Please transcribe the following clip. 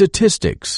Statistics.